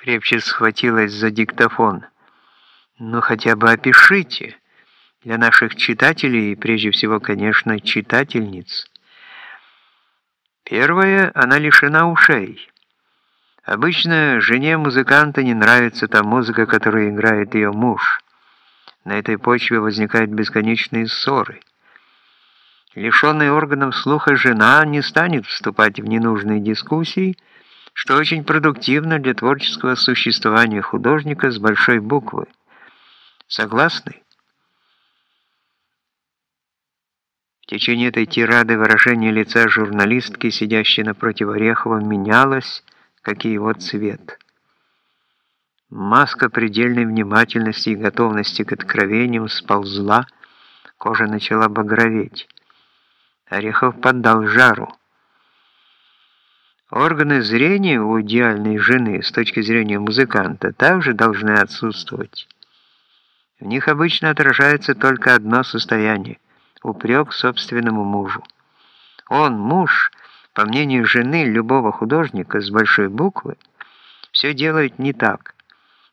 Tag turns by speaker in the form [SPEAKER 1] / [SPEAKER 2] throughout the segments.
[SPEAKER 1] крепче схватилась за диктофон. «Ну хотя бы опишите для наших читателей и прежде всего, конечно, читательниц». Первое, она лишена ушей. Обычно жене музыканта не нравится та музыка, которую играет ее муж. На этой почве возникают бесконечные ссоры. Лишенная органов слуха жена не станет вступать в ненужные дискуссии, что очень продуктивно для творческого существования художника с большой буквы. Согласны? В течение этой тирады выражение лица журналистки, сидящей напротив Орехова, менялось, как и его цвет. Маска предельной внимательности и готовности к откровениям сползла, кожа начала багроветь. Орехов поддал жару. Органы зрения у идеальной жены с точки зрения музыканта также должны отсутствовать. В них обычно отражается только одно состояние – упрек собственному мужу. Он, муж, по мнению жены любого художника с большой буквы, все делает не так,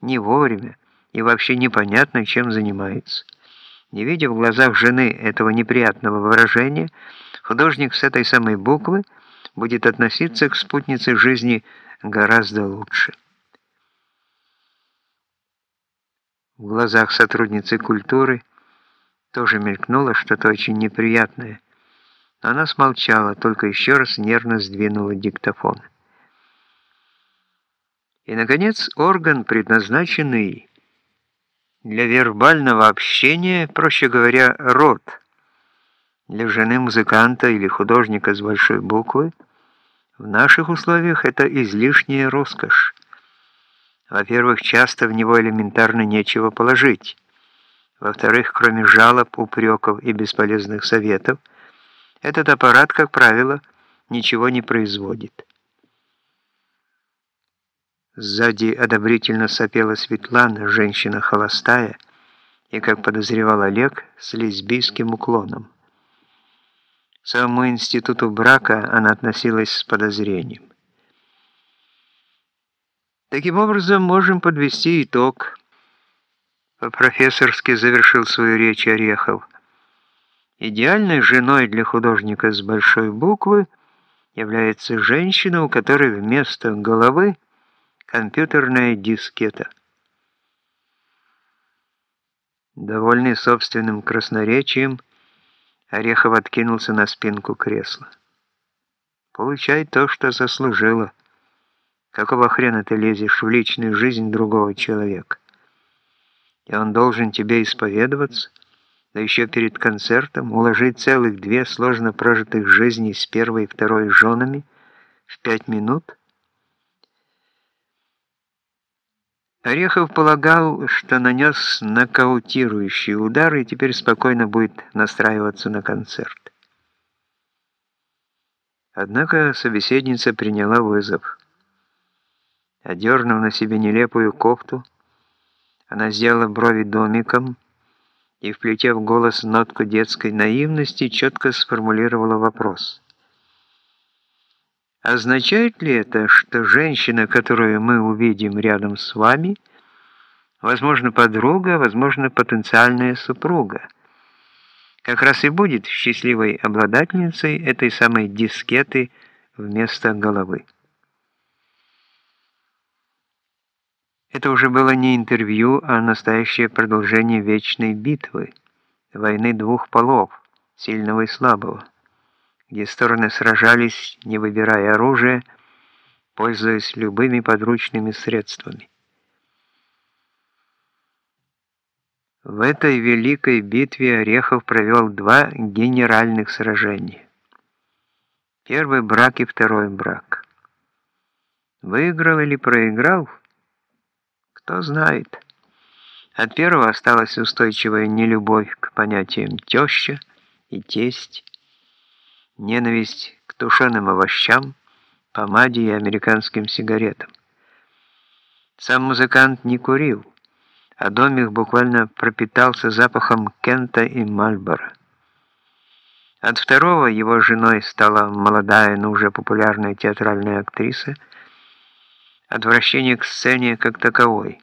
[SPEAKER 1] не вовремя и вообще непонятно, чем занимается. Не видя в глазах жены этого неприятного выражения, художник с этой самой буквы – будет относиться к спутнице жизни гораздо лучше. В глазах сотрудницы культуры тоже мелькнуло что-то очень неприятное, но она смолчала, только еще раз нервно сдвинула диктофон. И, наконец, орган, предназначенный для вербального общения, проще говоря, рот, для жены музыканта или художника с большой буквы, в наших условиях это излишняя роскошь. Во-первых, часто в него элементарно нечего положить. Во-вторых, кроме жалоб, упреков и бесполезных советов, этот аппарат, как правило, ничего не производит. Сзади одобрительно сопела Светлана, женщина холостая, и, как подозревал Олег, с лесбийским уклоном самому институту брака она относилась с подозрением. Таким образом, можем подвести итог. По-профессорски завершил свою речь Орехов. Идеальной женой для художника с большой буквы является женщина, у которой вместо головы компьютерная дискета. Довольный собственным красноречием, Орехов откинулся на спинку кресла. «Получай то, что заслужила. Какого хрена ты лезешь в личную жизнь другого человека? И он должен тебе исповедоваться, да еще перед концертом уложить целых две сложно прожитых жизни с первой и второй женами в пять минут?» Орехов полагал, что нанес нокаутирующий удар и теперь спокойно будет настраиваться на концерт. Однако собеседница приняла вызов. Одернув на себе нелепую кофту, она сделала брови домиком и, вплетев в голос нотку детской наивности, четко сформулировала вопрос. Означает ли это, что женщина, которую мы увидим рядом с вами, возможно, подруга, возможно, потенциальная супруга, как раз и будет счастливой обладательницей этой самой дискеты вместо головы? Это уже было не интервью, а настоящее продолжение вечной битвы, войны двух полов, сильного и слабого где стороны сражались, не выбирая оружие, пользуясь любыми подручными средствами. В этой великой битве Орехов провел два генеральных сражения. Первый брак и второй брак. Выиграл или проиграл? Кто знает. От первого осталась устойчивая нелюбовь к понятиям теща и тесть, ненависть к тушеным овощам, помаде и американским сигаретам. Сам музыкант не курил, а домик буквально пропитался запахом Кента и Мальбора. От второго его женой стала молодая, но уже популярная театральная актриса, отвращение к сцене как таковой.